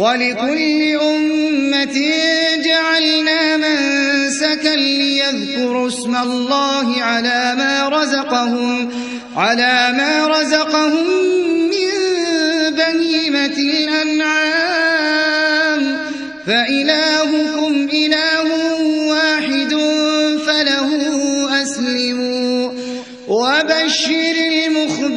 وَلِكُلِّ أُمَّةٍ جَعَلْنَا مَنسَكًا لِّيَذْكُرُوا اسْمَ اللَّهِ عَلَىٰ مَا رَزَقَهُم مِّن بَهِيمَةِ الْأَنْعَامِ ۖ. فَإِلَٰهُكُمْ إِلَٰهٌ وَاحِدٌ فَلَهُ أَسْلِمُوا ۗ. وَبَشِّرِ المخلصين